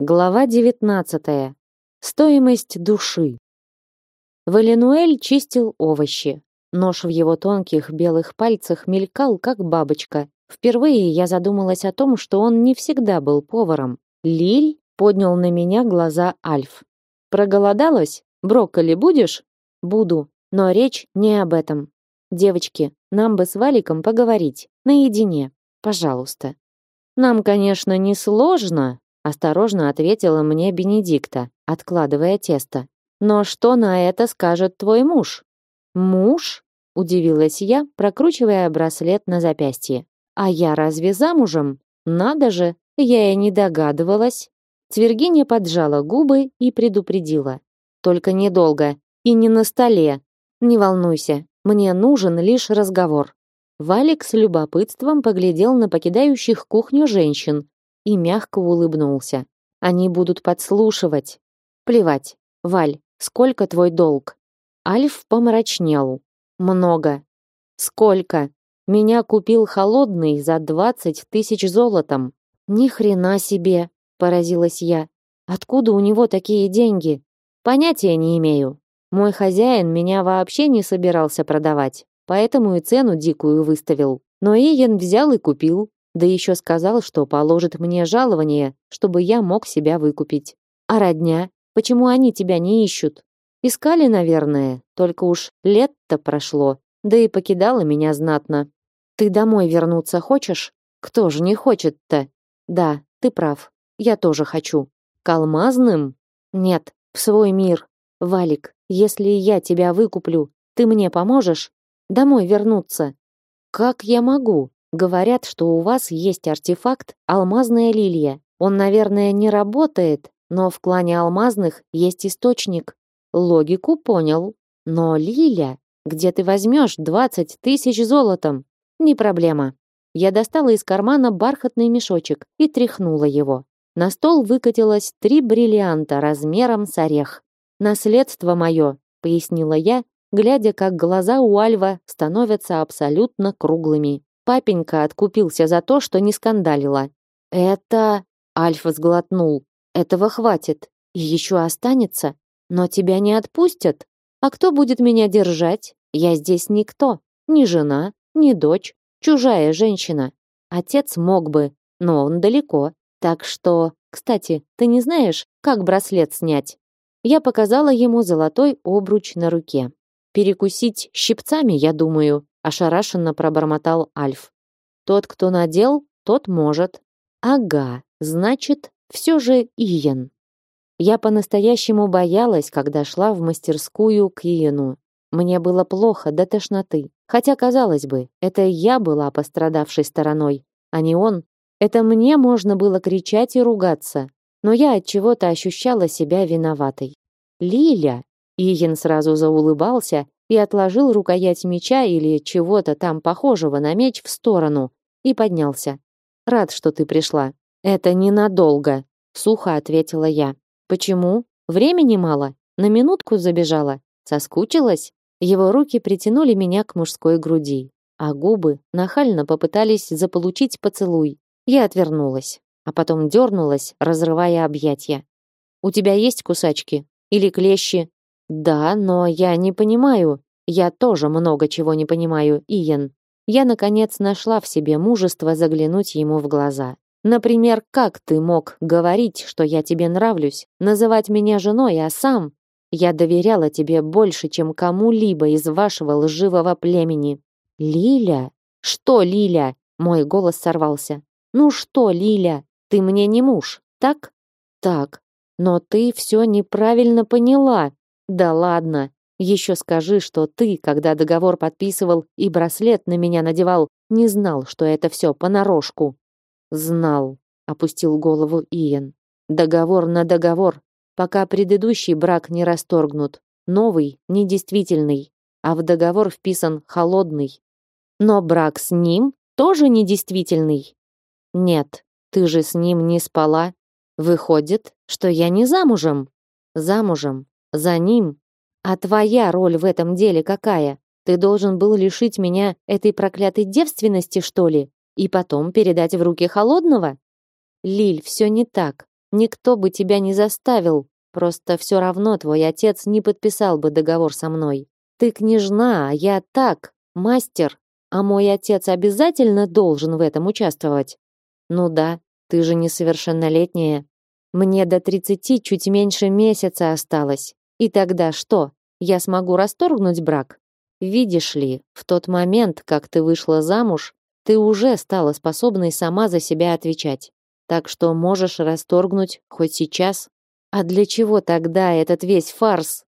Глава 19. Стоимость души. Валенуэль чистил овощи. Нож в его тонких белых пальцах мелькал, как бабочка. Впервые я задумалась о том, что он не всегда был поваром. Лиль поднял на меня глаза Альф. Проголодалась? Брокколи будешь? Буду, но речь не об этом. Девочки, нам бы с Валиком поговорить наедине, пожалуйста. Нам, конечно, не сложно, осторожно ответила мне Бенедикта, откладывая тесто. Но что на это скажет твой муж? Муж? удивилась я, прокручивая браслет на запястье. А я разве замужем? Надо же, я и не догадывалась. Цвергиня поджала губы и предупредила: "Только недолго и не на столе. Не волнуйся, мне нужен лишь разговор". Валик с любопытством поглядел на покидающих кухню женщин, и мягко улыбнулся. Они будут подслушивать. Плевать. Валь, сколько твой долг? Альф помрачнел. Много. Сколько? Меня купил холодный за двадцать тысяч золотом. Ни хрена себе, поразилась я. Откуда у него такие деньги? Понятия не имею. Мой хозяин меня вообще не собирался продавать, поэтому и цену дикую выставил. Но Иен взял и купил. Да еще сказал, что положит мне жалование, чтобы я мог себя выкупить. А родня? Почему они тебя не ищут? Искали, наверное, только уж лет-то прошло, да и покидала меня знатно. Ты домой вернуться хочешь? Кто же не хочет-то? Да, ты прав. Я тоже хочу. К алмазным? Нет, в свой мир. Валик, если я тебя выкуплю, ты мне поможешь? Домой вернуться? Как я могу? Говорят, что у вас есть артефакт Алмазная лилия. Он, наверное, не работает, но в клане Алмазных есть источник. Логику понял. Но лилия, где ты возьмешь двадцать тысяч золотом? Не проблема. Я достала из кармана бархатный мешочек и тряхнула его. На стол выкатилось три бриллианта размером с орех. Наследство мое, пояснила я, глядя, как глаза у Альва становятся абсолютно круглыми. Папенька откупился за то, что не скандалила. Это Альфа сглотнул. Этого хватит. И еще останется, но тебя не отпустят. А кто будет меня держать? Я здесь никто, ни жена, ни дочь, чужая женщина. Отец мог бы, но он далеко. Так что, кстати, ты не знаешь, как браслет снять? Я показала ему золотой обруч на руке. Перекусить щипцами, я думаю, ошарашенно пробормотал Альф. Тот, кто надел, тот может. Ага, значит, все же Иен. Я по-настоящему боялась, когда шла в мастерскую к Иену. Мне было плохо до тошноты. Хотя, казалось бы, это я была пострадавшей стороной, а не он. Это мне можно было кричать и ругаться, но я от чего-то ощущала себя виноватой. Лиля, Иен сразу заулыбался и отложил рукоять меча или чего-то там похожего на меч в сторону и поднялся. Рад, что ты пришла. Это ненадолго, сухо ответила я. Почему? Времени мало. На минутку забежала. Соскучилась? Его руки притянули меня к мужской груди, а губы нахально попытались заполучить поцелуй. Я отвернулась, а потом дернулась, разрывая объятия. У тебя есть кусачки или клещи? Да, но я не понимаю. Я тоже много чего не понимаю, Иен. Я наконец нашла в себе мужество заглянуть ему в глаза. Например, как ты мог говорить, что я тебе нравлюсь, называть меня женой, а сам я доверяла тебе больше, чем кому-либо из вашего лживого племени. Лиля? Что, Лиля? Мой голос сорвался. Ну что, Лиля? Ты мне не муж, так? Так. Но ты все неправильно поняла. Да ладно. Еще скажи, что ты, когда договор подписывал и браслет на меня надевал, не знал, что это все понарошку. Знал, опустил голову Иен. Договор на договор, пока предыдущий брак не расторгнут. Новый, недействительный, а в договор вписан холодный. Но брак с ним тоже недействительный. Нет, ты же с ним не спала. Выходит, что я не замужем. Замужем за ним. А твоя роль в этом деле какая? Ты должен был лишить меня этой проклятой девственности, что ли, и потом передать в руки холодного? Лиль, все не так. Никто бы тебя не заставил, просто все равно твой отец не подписал бы договор со мной. Ты княжна, а я так, мастер, а мой отец обязательно должен в этом участвовать. Ну да, ты же несовершеннолетняя. Мне до тридцати чуть меньше месяца осталось. И тогда что? Я смогу расторгнуть брак? Видишь ли, в тот момент, как ты вышла замуж, ты уже стала способной сама за себя отвечать. Так что можешь расторгнуть хоть сейчас. А для чего тогда этот весь фарс?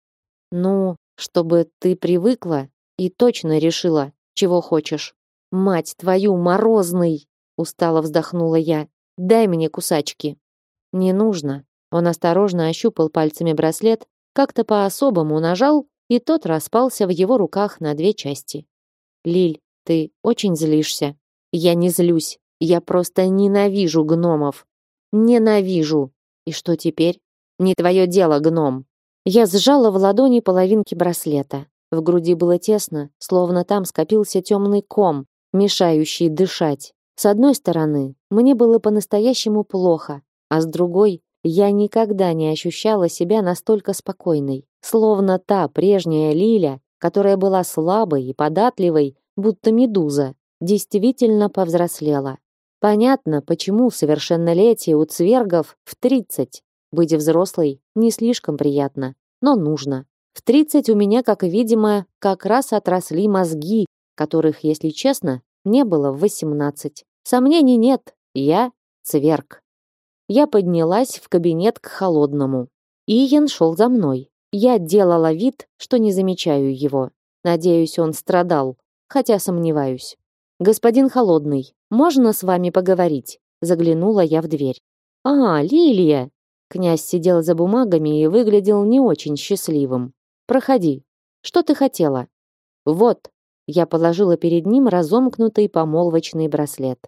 Ну, чтобы ты привыкла и точно решила, чего хочешь. Мать твою, морозный, устало вздохнула я. Дай мне кусачки. Не нужно. Он осторожно ощупал пальцами браслет, как-то по-особому нажал, и тот распался в его руках на две части. Лиль, ты очень злишься. Я не злюсь. Я просто ненавижу гномов. Ненавижу. И что теперь? Не твое дело, гном. Я сжала в ладони половинки браслета. В груди было тесно, словно там скопился темный ком, мешающий дышать. С одной стороны, мне было по-настоящему плохо, а с другой, я никогда не ощущала себя настолько спокойной, словно та прежняя Лиля, которая была слабой и податливой, будто медуза, действительно повзрослела. Понятно, почему совершеннолетие у цвергов в 30. Быть взрослой не слишком приятно, но нужно. В 30 у меня, как видимо, как раз отросли мозги, которых, если честно, не было в 18. Сомнений нет, я цверг. Я поднялась в кабинет к холодному. Иен шел за мной. Я делала вид, что не замечаю его. Надеюсь, он страдал, хотя сомневаюсь. Господин холодный, можно с вами поговорить? Заглянула я в дверь. А, Лилия. Князь сидел за бумагами и выглядел не очень счастливым. Проходи. Что ты хотела? Вот. Я положила перед ним разомкнутый помолвочный браслет.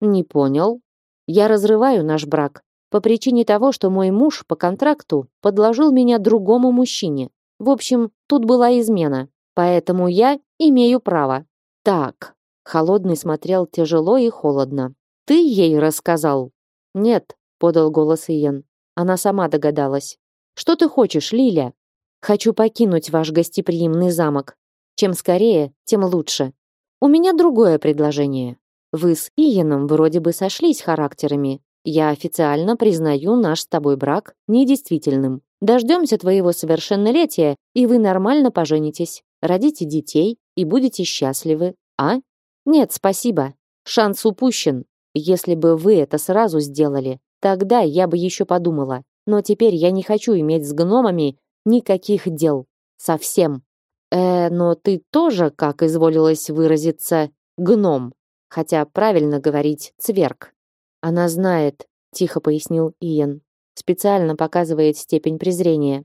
Не понял. Я разрываю наш брак по причине того, что мой муж по контракту подложил меня другому мужчине. В общем, тут была измена. Поэтому я имею право. Так. Холодный смотрел тяжело и холодно. Ты ей рассказал? Нет, подал голос Иен. Она сама догадалась. Что ты хочешь, Лиля? Хочу покинуть ваш гостеприимный замок. Чем скорее, тем лучше. У меня другое предложение. Вы с Иеном вроде бы сошлись характерами. Я официально признаю наш с тобой брак недействительным. Дождемся твоего совершеннолетия, и вы нормально поженитесь, родите детей и будете счастливы, а? Нет, спасибо. Шанс упущен. Если бы вы это сразу сделали, тогда я бы еще подумала. Но теперь я не хочу иметь с гномами Никаких дел. Совсем. Э, но ты тоже, как изволилась выразиться, гном. Хотя правильно говорить цверк. Она знает, тихо пояснил Иен. Специально показывает степень презрения.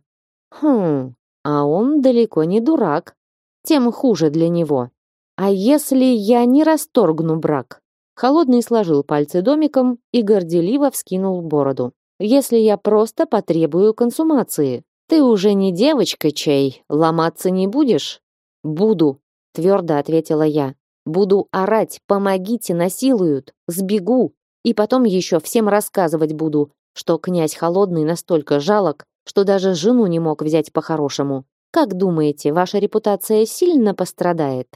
Хм, а он далеко не дурак. Тем хуже для него. А если я не расторгну брак? Холодный сложил пальцы домиком и горделиво вскинул бороду. Если я просто потребую консумации, ты уже не девочка, чей, ломаться не будешь? Буду, твердо ответила я. Буду орать, помогите, насилуют, сбегу. И потом еще всем рассказывать буду, что князь Холодный настолько жалок, что даже жену не мог взять по-хорошему. Как думаете, ваша репутация сильно пострадает?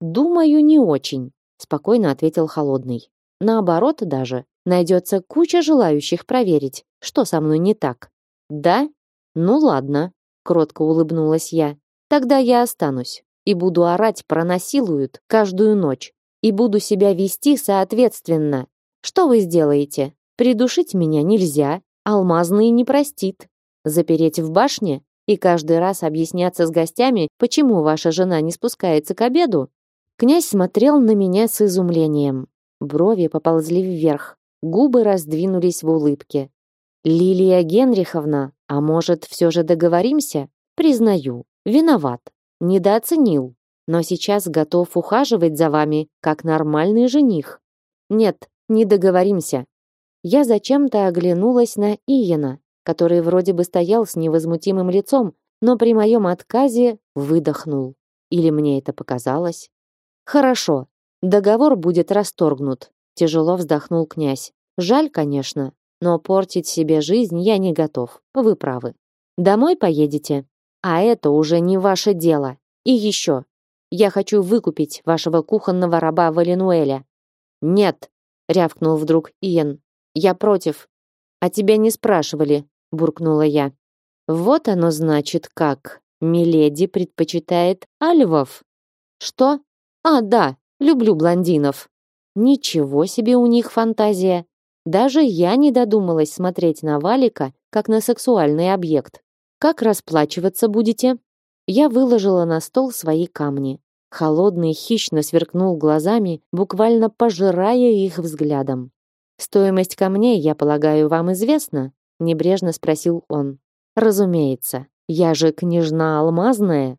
Думаю, не очень, спокойно ответил Холодный. Наоборот даже, найдется куча желающих проверить, что со мной не так. Да? Ну ладно, кротко улыбнулась я. Тогда я останусь и буду орать про насилуют каждую ночь и буду себя вести соответственно. Что вы сделаете? Придушить меня нельзя, алмазный не простит. Запереть в башне и каждый раз объясняться с гостями, почему ваша жена не спускается к обеду? Князь смотрел на меня с изумлением. Брови поползли вверх, губы раздвинулись в улыбке. Лилия Генриховна, а может, все же договоримся? Признаю, виноват, недооценил, но сейчас готов ухаживать за вами, как нормальный жених. Нет, не договоримся. Я зачем-то оглянулась на Иена, который вроде бы стоял с невозмутимым лицом, но при моем отказе выдохнул. Или мне это показалось? Хорошо, договор будет расторгнут, тяжело вздохнул князь. Жаль, конечно, но портить себе жизнь я не готов. Вы правы. Домой поедете? А это уже не ваше дело. И еще. Я хочу выкупить вашего кухонного раба Валинуэля. Нет, рявкнул вдруг Иен. Я против. А тебя не спрашивали, буркнула я. Вот оно значит как. Миледи предпочитает альвов. Что? А, да, люблю блондинов. Ничего себе у них фантазия. Даже я не додумалась смотреть на Валика как на сексуальный объект. Как расплачиваться будете? Я выложила на стол свои камни. Холодный хищно сверкнул глазами, буквально пожирая их взглядом. Стоимость камней, я полагаю, вам известна? небрежно спросил он. Разумеется, я же княжна алмазная.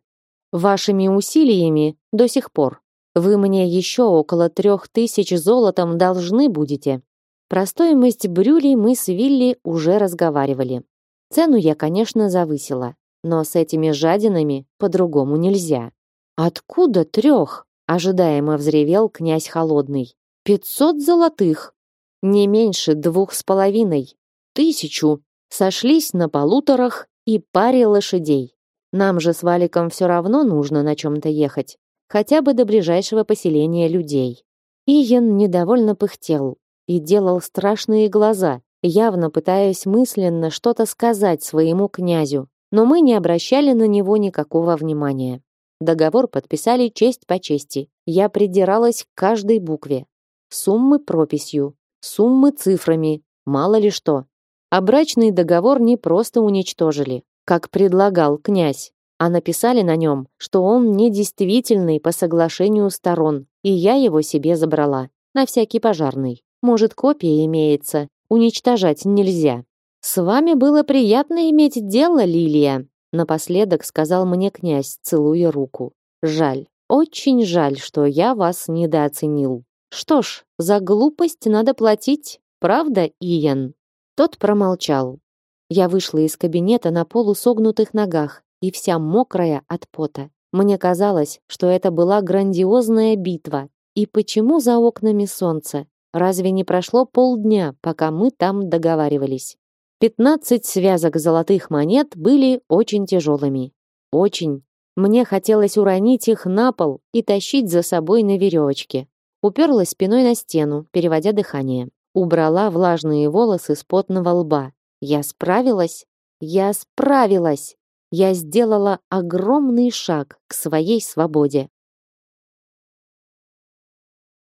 Вашими усилиями до сих пор. Вы мне еще около трех тысяч золотом должны будете. Про стоимость брюлей мы с Вилли уже разговаривали. Цену я, конечно, завысила, но с этими жадинами по-другому нельзя. Откуда трех? Ожидаемо взревел князь Холодный. Пятьсот золотых. Не меньше двух с половиной. Тысячу. Сошлись на полуторах и паре лошадей. Нам же с Валиком все равно нужно на чем-то ехать. Хотя бы до ближайшего поселения людей. Иен недовольно пыхтел, и делал страшные глаза, явно пытаясь мысленно что-то сказать своему князю, но мы не обращали на него никакого внимания. Договор подписали честь по чести. Я придиралась к каждой букве. Суммы прописью, суммы цифрами, мало ли что. А брачный договор не просто уничтожили, как предлагал князь, а написали на нем, что он недействительный по соглашению сторон, и я его себе забрала, на всякий пожарный. Может, копия имеется, уничтожать нельзя. С вами было приятно иметь дело, Лилия, напоследок сказал мне князь, целуя руку. Жаль, очень жаль, что я вас недооценил. Что ж, за глупость надо платить, правда, Иен? Тот промолчал. Я вышла из кабинета на полусогнутых ногах и вся мокрая от пота. Мне казалось, что это была грандиозная битва. И почему за окнами солнце? Разве не прошло полдня, пока мы там договаривались? Пятнадцать связок золотых монет были очень тяжелыми. Очень. Мне хотелось уронить их на пол и тащить за собой на веревочке. Уперлась спиной на стену, переводя дыхание. Убрала влажные волосы с потного лба. Я справилась. Я справилась. Я сделала огромный шаг к своей свободе.